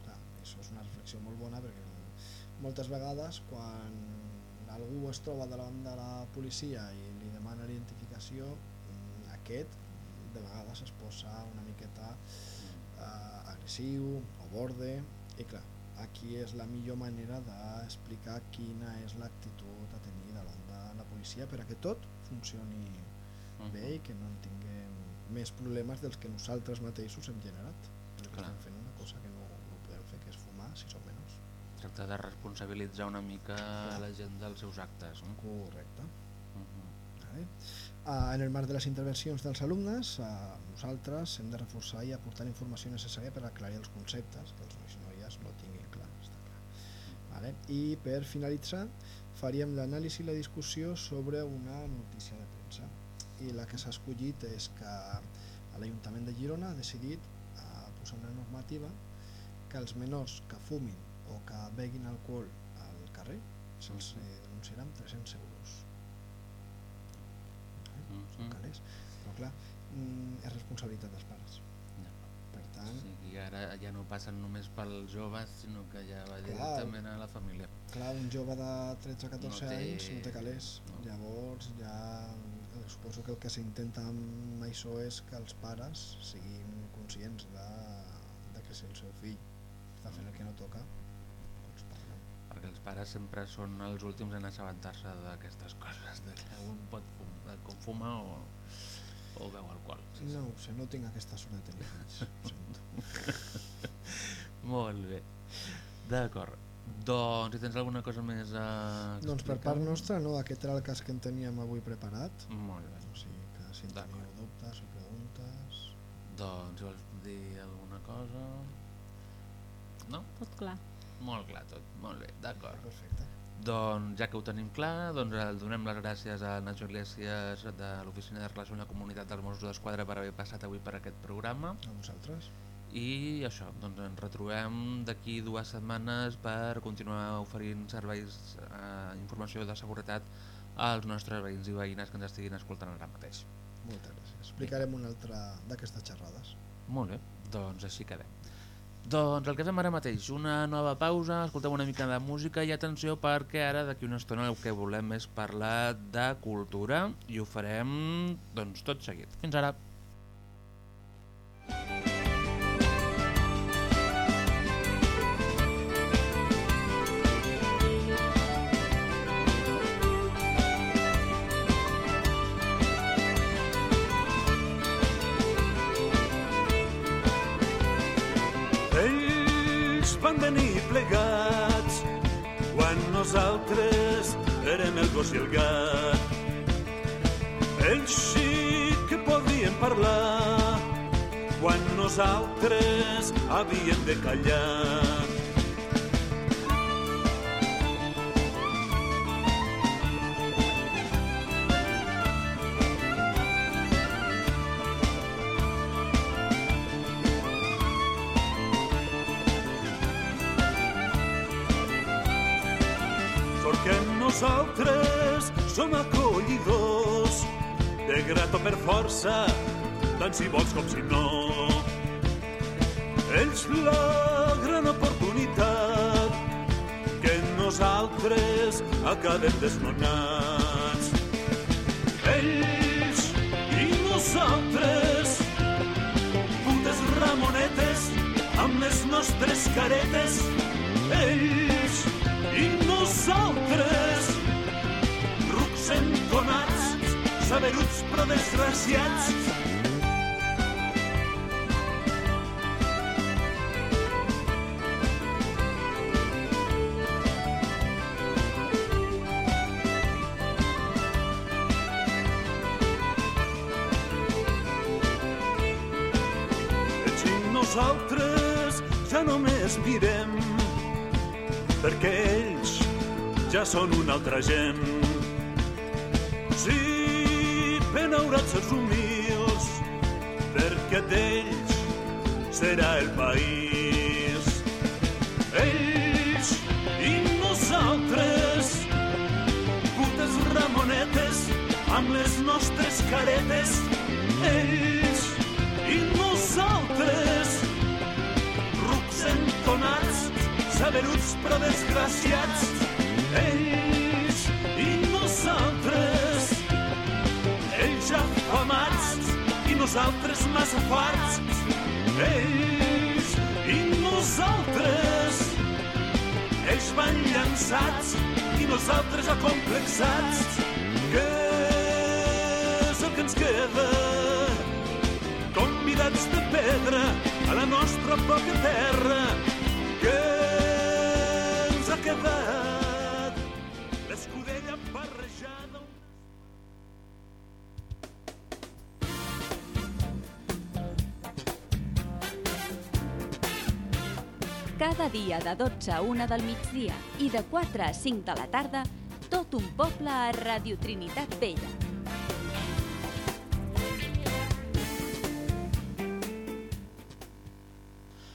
Clar, això és una reflexió molt bona perquè moltes vegades quan algú es troba davant de la policia i li demana l'identificació, mm, aquest de vegades es posa una miqueta eh, agressiu o borde i clar, aquí és la millor manera d'explicar quina és l'actitud a tenir davant de la policia per a que tot funcioni bé i que no en tinguem més problemes dels que nosaltres mateixos hem generat perquè Clar. estem fent una cosa que no, no podem fer que és fumar si som menors Tracta de responsabilitzar una mica la gent dels seus actes. No? correcte Mhm. Vale. Uh, en el marc de les intervencions dels alumnes, uh, nosaltres hem de reforçar i aportar la informació necessària per aclarir els conceptes, que els nois i noies no tinguin clar, està clar. Vale. I per finalitzar, faríem l'anàlisi i la discussió sobre una notícia de premsa. I la que s'ha escollit és que l'Ajuntament de Girona ha decidit uh, posar una normativa que els menors que fumin o que beguin alcohol al carrer se'ls eh, denunciaran 300 euros són Mhm. calés, però clar, mm, és responsabilitat dels pares. Tant, Sí, i ara ja no passen només pels joves, sinó que ja va directament a la família. clar, un jove de 13-14 No té- anys no té calés, no. llavors ja eh, suposo que el que s'intenta amb això és que els pares siguin conscients de, de que si el seu fill està fent el que no toca, doncs parlen. Perquè els pares sempre són els últims en assabentar-se d'aquestes coses, de que un pot fumar, com fuma o, o beu alcohol. Sí, sí. No ho sé, no tinc aquesta sort de tenir fills, ho sento. Molt bé. D'acord. Doncs, si tens alguna cosa més a Doncs per explicar? part nostra, no, aquest era el cas que en teníem avui preparat, Molt bé. o sigui que si teniu dubtes o preguntes... Doncs, si vols dir alguna cosa... No? Tot clar. Molt clar tot. Molt bé, d'acord. Perfecte. Doncs ja que ho tenim clar, doncs eh, donem les gràcies a Nacho Iglesias de l'Oficina de Relació amb la Comunitat dels Mossos d'Esquadra per haver passat avui per aquest programa A vosaltres. i això, doncs ens retrobem d'aquí dues setmanes per continuar oferint serveis, eh, informació de seguretat als nostres veïns i veïnes que ens estiguin escoltant ara mateix. Moltes gràcies. Explicarem una altra d'aquestes xerrades. Molt bé, doncs així quedem. Doncs el que fem ara mateix, una nova pausa, escoltem una mica de música i atenció perquè ara d'aquí una estona el que volem és parlar de cultura i ho farem doncs tot seguit. Fins ara. Ells el gos i el gat. Ells sí que podien parlar quan nosaltres havíem de callar. Grato per força, tant si vols com si no. Ells la gran oportunitat que nosaltres acabem desnonats. Ells i nosaltres amb les nostres caretes, ells i nosaltres. Rucs entonats, saberuts però desgraciats, nosaltres ja només mirem perquè ells ja són una altra gent. Els humils, perquè d'ells serà el país. Ells i nosaltres, putes ramonetes, amb les nostres caretes, ells i nosaltres, rucs entonats, saberuts però desgraciats, nosaltres massa farts, ells i nosaltres, ells van llançats i nosaltres acomplexats, què és el que ens queda? convidats de pedra a la nostra poca terra. Que ens ha quedat Cada dia de 12 a 1 del migdia i de 4 a 5 de la tarda, tot un poble a Radio Trinitat Vella.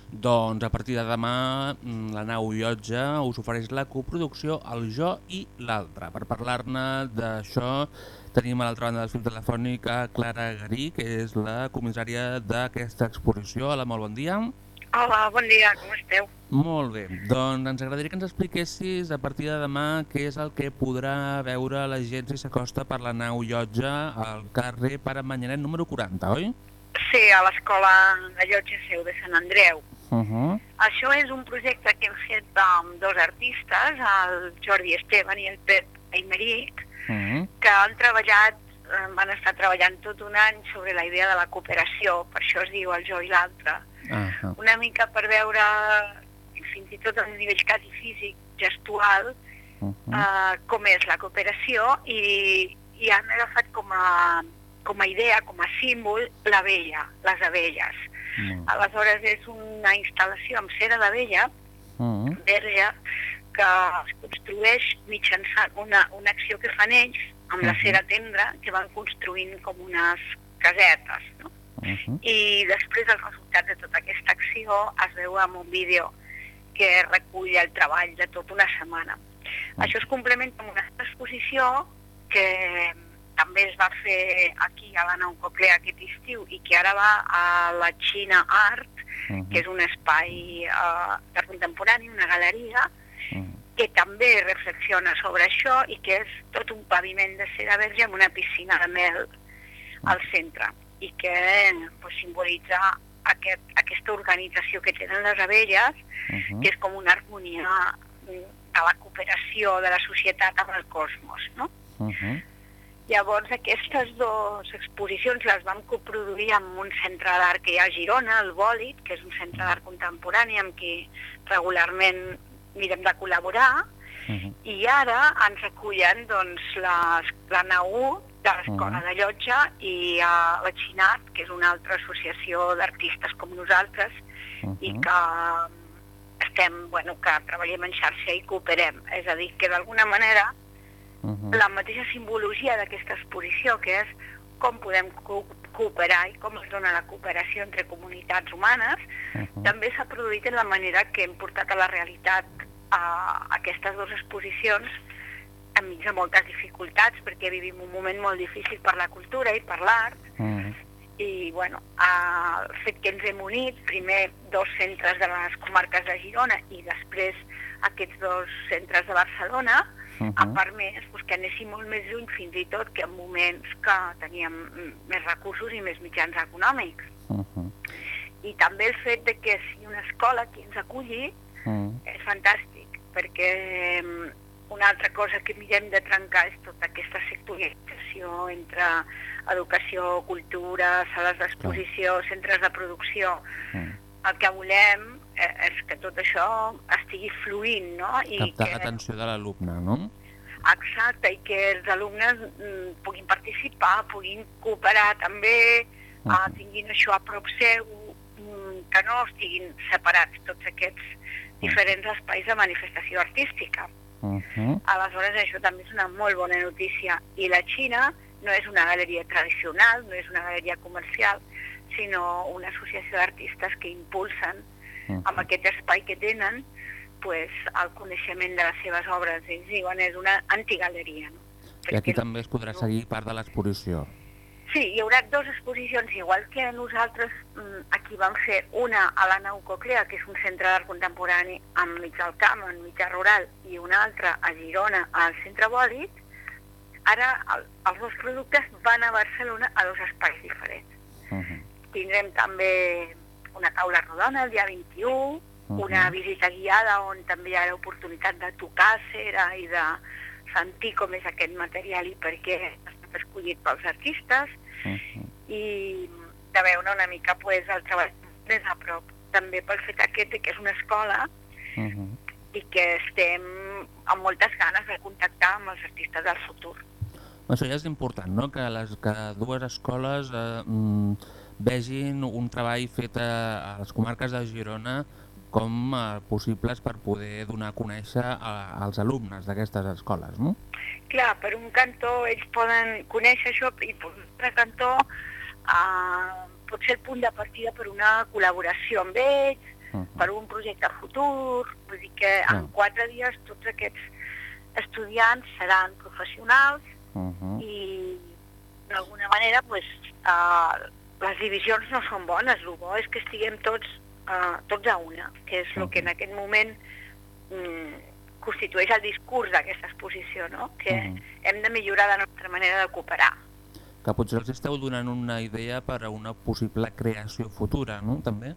Doncs a partir de demà mm, la nau Llotja us ofereix la coproducció El jo i l'altre. Per parlar-ne d'això tenim a l'altra banda del fil telefònic a Clara Garí, que és la comissària d'aquesta exposició. Hola, molt bon dia. Hola, bon dia, com esteu? Molt bé, doncs ens agradaria que ens expliquessis a partir de demà què és el que podrà veure la gent si s'acosta per la nau Llotja al carrer Pare Manyanet número 40, oi? Sí, a l'escola de Llotja Seu de Sant Andreu. Uh -huh. Això és un projecte que hem fet amb dos artistes, el Jordi Esteban i el Pep Aymeric, Uh -huh. que han treballat, eh, van estar treballant tot un any sobre la idea de la cooperació, per això es diu el jo i l'altre. Uh -huh. Una mica per veure, fins i tot a nivell quasi físic, gestual, Uh eh, com és la cooperació i, i han agafat com a, com a idea, com a símbol, l'abella, les abelles. Aleshores és una instal·lació amb cera d'abella, Uh -huh. verge, que es construeix mitjançant una, una acció que fan ells amb la Mhm. cera tendra, que van construint com unes casetes, no? Uh -huh. I després el resultat de tota aquesta acció es veu en un vídeo que recull el treball de tota una setmana. Això es complementa amb una exposició que també es va fer aquí a la Nou Coclea aquest estiu i que ara va a la Xina Art, que és un espai eh, d'art contemporani, una galeria, que també reflexiona sobre això i que és tot un paviment de cera verge amb una piscina de mel al centre i que pues, simbolitza aquest, aquesta organització que tenen les abelles, que és com una harmonia mm, de la cooperació de la societat amb el cosmos. No? Uh -huh. Llavors, aquestes dues exposicions les vam coproduir amb un centre d'art que hi ha a Girona, el Bòlit, que és un centre d'art contemporani amb qui regularment mirem de col·laborar, i ara ens acullen doncs, les, la nau de l'Escola de Llotja i uh, la Xinat, que és una altra associació d'artistes com nosaltres, i que estem, bueno, que treballem en xarxa i cooperem. És a dir, que d'alguna manera la mateixa simbologia d'aquesta exposició, que és com podem co cooperar i com es dona la cooperació entre comunitats humanes, també s'ha produït en la manera que hem portat a la realitat a aquestes dues exposicions enmig de moltes dificultats, perquè vivim un moment molt difícil per la cultura i per l'art, i bueno, el fet que ens hem unit, primer dos centres de les comarques de Girona i després aquests dos centres de Barcelona, Uh ha permès pues, que anéssim molt més lluny fins i tot que en moments que teníem mm, més recursos i més mitjans econòmics. Uh -huh. i també el fet de que sigui una escola qui ens aculli Mm. és fantàstic, perquè mm, una altra cosa que mirem de trencar és tota aquesta sectorialització entre educació, cultura, sales d'exposició, centres de producció. Mm. El que volem eh, és que tot això estigui fluint, no? I Captar que, l'atenció de l'alumne, no? Exacte, i que els alumnes mm, puguin participar, puguin cooperar també, uh, tinguin això a prop seu, mm, que no estiguin separats tots aquests diferents espais de manifestació artística. Uh -huh. Aleshores, això també és una molt bona notícia. I la Xina no és una galeria tradicional, no és una galeria comercial, sinó una associació d'artistes que impulsen, amb aquest espai que tenen, pues, el coneixement de les seves obres. Ells diuen és una antigaleria. No? I aquí també es podrà seguir part de l'exposició. Sí, hi haurà dues exposicions, igual que nosaltres mm, aquí vam fer una a la Nau Coclea, que és un centre d'art contemporani enmig del camp, enmig rural, i una altra a Girona, al centre Bòlit, ara el, els dos productes van a Barcelona a dos espais diferents. Uh -huh. Tindrem també una taula rodona el dia 21, Mhm. una visita guiada on també hi ha l'oportunitat de tocar cera i de sentir com és aquest material i per què estat escollit pels artistes i de veure una mica pues, el treball més a prop. També pel fet aquest que és una escola Uh -huh. i que estem amb moltes ganes de contactar amb els artistes del futur. Això ja és important, no? que les que dues escoles eh, mm, vegin un treball fet a, a les comarques de Girona com eh, possibles per poder donar a conèixer a, als alumnes d'aquestes escoles. No? Clar, per un cantó ells poden conèixer això i per un altre cantó eh, pot ser el punt de partida per una col·laboració amb ells, Uh per un projecte futur, vull dir que en quatre dies tots aquests estudiants seran professionals Uh -huh. i d'alguna manera pues, uh, les divisions no són bones, el bo és que estiguem tots, uh, tots a una, que és el que en aquest moment mm, constitueix el discurs d'aquesta exposició, no? que Mhm. hem de millorar la nostra manera de cooperar. Que potser els esteu donant una idea per a una possible creació futura, no? També?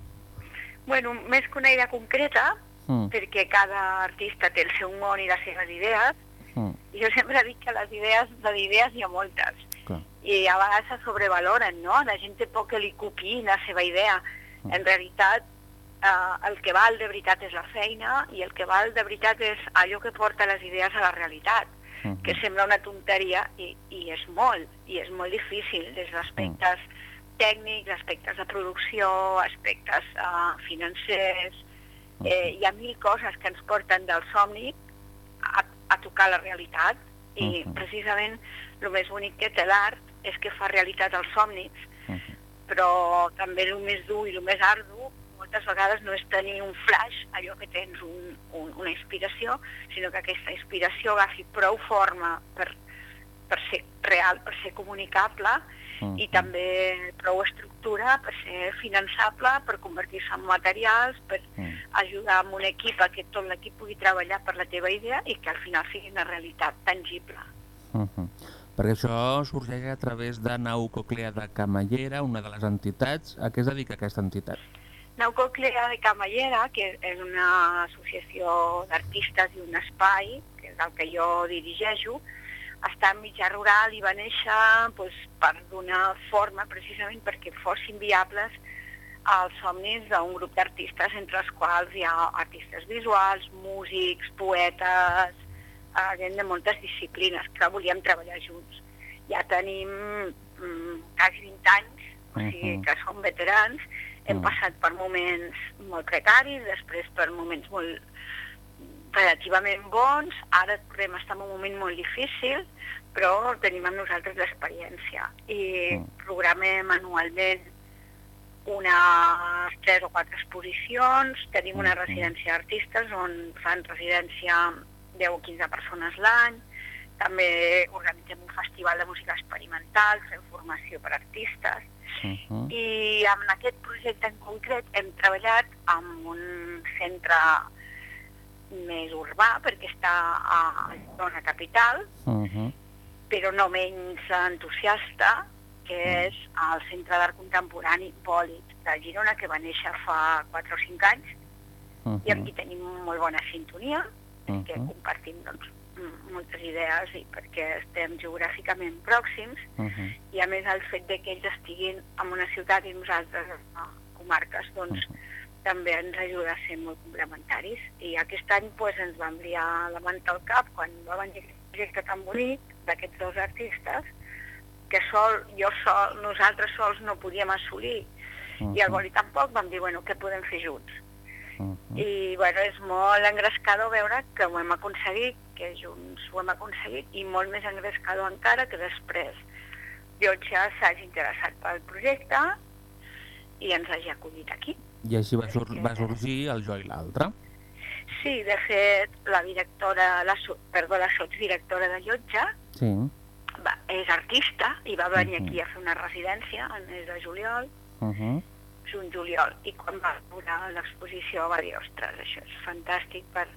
Bueno, més que una idea concreta, Mm. perquè cada artista té el seu món i les seves idees, Mm. i jo sempre dic que les idees, de idees hi ha moltes, Clar. i a vegades se sobrevaloren, no? La gent té por que li copiïn la seva idea. En realitat, eh, el que val de veritat és la feina i el que val de veritat és allò que porta les idees a la realitat, que sembla una tonteria i, i és molt, i és molt difícil des d'aspectes tècnics, aspectes de producció, aspectes eh, financers, eh, hi ha mil coses que ens porten del somni a, a tocar la realitat i precisament el més bonic que té l'art és que fa realitat els somnis, però també el més dur i el més ardu moltes vegades no és tenir un flash, allò que tens un, un, una inspiració, sinó que aquesta inspiració agafi prou forma per, per ser real, per ser comunicable i també prou estructura per ser finançable, per convertir-se en materials, per ajudar amb un equip a que tot l'equip pugui treballar per la teva idea i que al final sigui una realitat tangible. Uh -huh. Perquè això sorgeix a través de Nau Coclea de Camallera, una de les entitats. A què es dedica aquesta entitat? Nau Coclea de Camallera, que és una associació d'artistes i un espai, que és el que jo dirigeixo, està en mitjà rural i va néixer doncs, per donar forma precisament perquè fossin viables els somnis d'un grup d'artistes entre els quals hi ha artistes visuals, músics, poetes, eh, gent de moltes disciplines que volíem treballar junts. Ja tenim mm, quasi 20 anys, o sigui que som veterans, hem Mm. passat per moments molt precaris, després per moments molt relativament bons, ara a estar en un moment molt difícil, però tenim amb nosaltres l'experiència i programem anualment unes tres o quatre exposicions, tenim una residència d'artistes on fan residència 10 o 15 persones l'any, també organitzem un festival de música experimental, fem formació per artistes, Uh i en aquest projecte en concret hem treballat amb un centre més urbà, perquè està a Girona capital, Uh -huh. però no menys entusiasta, que és el Centre d'Art Contemporani Bòlit de Girona, que va néixer fa 4 o 5 anys, Uh i amb qui tenim molt bona sintonia, -huh. que compartim doncs, moltes idees i perquè estem geogràficament pròxims, Uh -huh. i a més el fet de que ells estiguin en una ciutat i nosaltres a comarques, doncs també ens ajuda a ser molt complementaris. I aquest any pues, ens vam liar la manta al cap quan va venir aquest projecte tan bonic d'aquests dos artistes que sol, jo sol, nosaltres sols no podíem assolir i el Boli tampoc, vam dir, bueno, què podem fer junts? I bueno, és molt engrescador veure que ho hem aconseguit, que junts ho hem aconseguit, i molt més engrescador encara que després Llotja s'hagi interessat pel projecte i ens hagi acollit aquí. I així va, sur va sorgir el jo i l'altre. Sí, de fet, la directora, la, so- perdó, la sotsdirectora de Llotja Sí. va, és artista i va venir aquí a fer una residència el mes de juliol, Uh -huh. juny, juliol, i quan va veure l'exposició va dir, ostres, això és fantàstic per,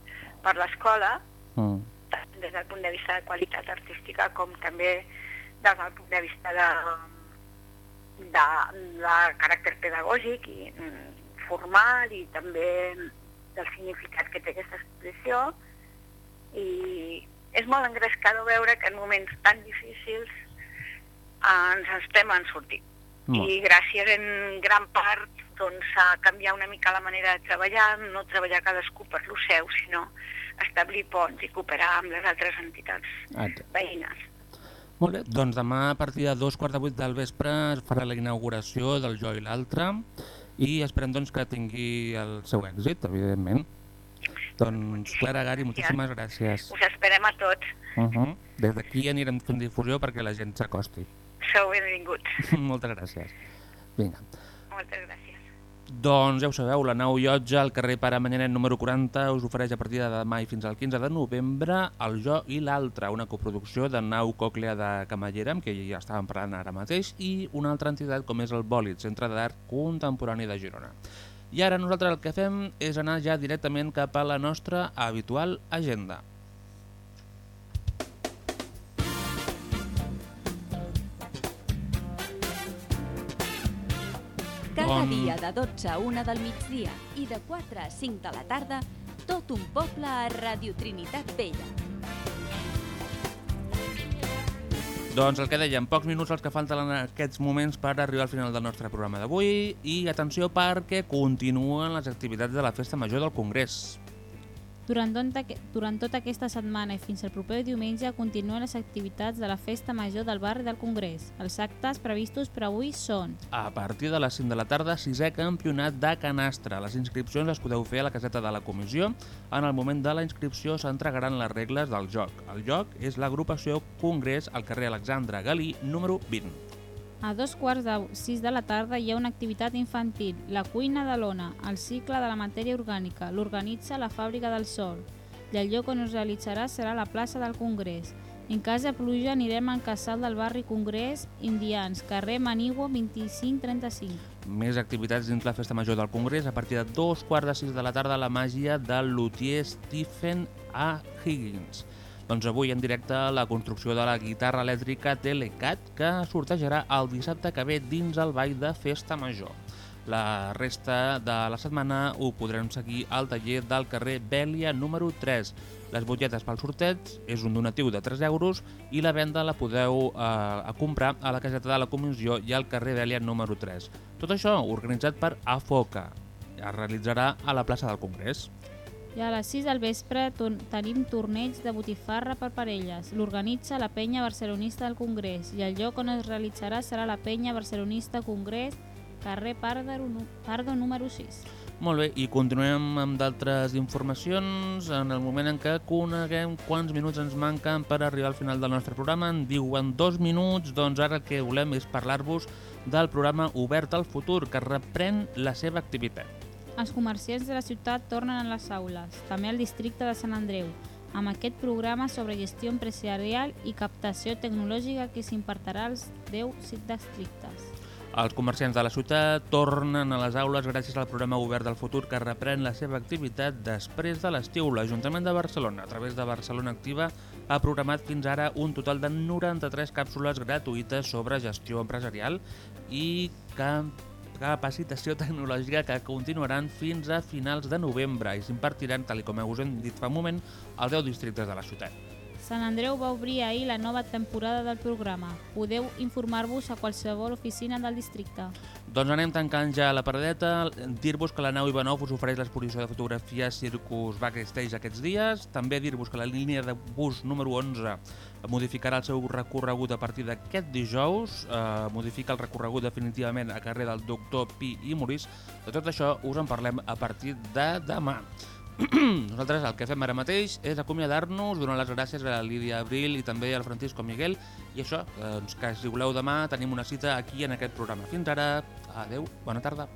per l'escola, Mm. Tant des del punt de vista de qualitat artística com també des del punt de vista de, de, de caràcter pedagògic i mm, formal i també del significat que té aquesta exposició i és molt engrescador veure que en moments tan difícils ens estem en sortir. Molt. I gràcies en gran part doncs, a canviar una mica la manera de treballar, no treballar cadascú per lo seu, sinó establir ponts i cooperar amb les altres entitats Exacte. veïnes. Molt bé, doncs demà a partir de dos quarts de vuit del vespre es farà la inauguració del jo i l'altre i esperem doncs, que tingui el seu èxit, evidentment. Doncs Clara Gari, moltíssimes gràcies. Us esperem a tots. Uh -huh. Des d'aquí anirem fent difusió perquè la gent s'acosti. Sou benvinguts. Moltes gràcies. Vinga. Moltes gràcies. Doncs ja ho sabeu, la nau Llotja al carrer Pare Manyanet número 40 us ofereix a partir de demà i fins al 15 de novembre El jo i l'altre, una coproducció de Nau Còclea de Camallera, amb què ja estàvem parlant ara mateix, i una altra entitat com és el Bòlit, Centre d'Art Contemporani de Girona. I ara nosaltres el que fem és anar ja directament cap a la nostra habitual agenda. Cada Bon- dia de 12 a 1 del migdia i de 4 a 5 de la tarda, tot un poble a Radio Trinitat Vella. Doncs el que dèiem, pocs minuts els que falten en aquests moments per arribar al final del nostre programa d'avui i atenció perquè continuen les activitats de la Festa Major del Congrés. Durant, tota, durant tota aquesta setmana i fins al proper diumenge continuen les activitats de la Festa Major del barri del Congrés. Els actes previstos per avui són A partir de les 5 de la tarda, sisè campionat de canastre. Les inscripcions les podeu fer a la caseta de la comissió. En el moment de la inscripció s'entregaran les regles del joc. El joc és l'agrupació Congrés al carrer Alexandre Galí, número 20. A dos quarts de sis de la tarda hi ha una activitat infantil, la cuina de l'Ona, el cicle de la matèria orgànica, l'organitza la Fàbrica del Sol. I el lloc on es realitzarà serà la plaça del Congrés. En cas de pluja anirem al casal del barri Congrés Indians, carrer Manigua 2535. Més activitats dins la Festa Major del Congrés. A partir de dos quarts de sis de la tarda, la màgia del luthier Stephen A. Higgins. Doncs avui en directe la construcció de la guitarra elèctrica Telecat que sortejarà el dissabte que ve dins el ball de Festa Major. La resta de la setmana ho podrem seguir al taller del carrer Bèlia número 3. Les butlletes pel sorteig és un donatiu de 3 euros i la venda la podeu eh, a comprar a la caseta de la comissió i al carrer Bèlia número 3. Tot això organitzat per AFOCA. Es realitzarà a la plaça del Congrés. I a les 6 del vespre tenim torneig de botifarra per parelles. L'organitza la penya barcelonista del Congrés i el lloc on es realitzarà serà la penya barcelonista Congrés, carrer Pardo, Pardo número 6. Molt bé, i continuem amb d'altres informacions en el moment en què coneguem quants minuts ens manquen per arribar al final del nostre programa. En diuen dos minuts, doncs ara el que volem és parlar-vos del programa Obert al Futur, que reprèn la seva activitat. Els comerciants de la ciutat tornen a les aules, també al districte de Sant Andreu, amb aquest programa sobre gestió empresarial i captació tecnològica que s'impartirà als 10 districtes. Els comerciants de la ciutat tornen a les aules gràcies al programa Obert del Futur que reprèn la seva activitat després de l'estiu. L'Ajuntament de Barcelona, a través de Barcelona Activa, ha programat fins ara un total de 93 càpsules gratuïtes sobre gestió empresarial i cap capacitació tecnològica que continuaran fins a finals de novembre i s'impartiran, tal com us hem dit fa un moment, als 10 districtes de la ciutat. Sant Andreu va obrir ahir la nova temporada del programa. Podeu informar-vos a qualsevol oficina del districte. Doncs anem tancant ja la paradeta. Dir-vos que la nau Ivanov us ofereix l'exposició de fotografies Circus Backstage aquests dies. També dir-vos que la línia de bus número 11 modificarà el seu recorregut a partir d'aquest dijous. Eh, modifica el recorregut definitivament a carrer del Doctor Pi i Morís. De tot això us en parlem a partir de demà. Nosaltres el que fem ara mateix és acomiadar-nos, donar les gràcies a la Lídia Abril i també al Francisco Miguel i això, doncs, que si voleu demà tenim una cita aquí en aquest programa. Fins ara, adeu, bona tarda.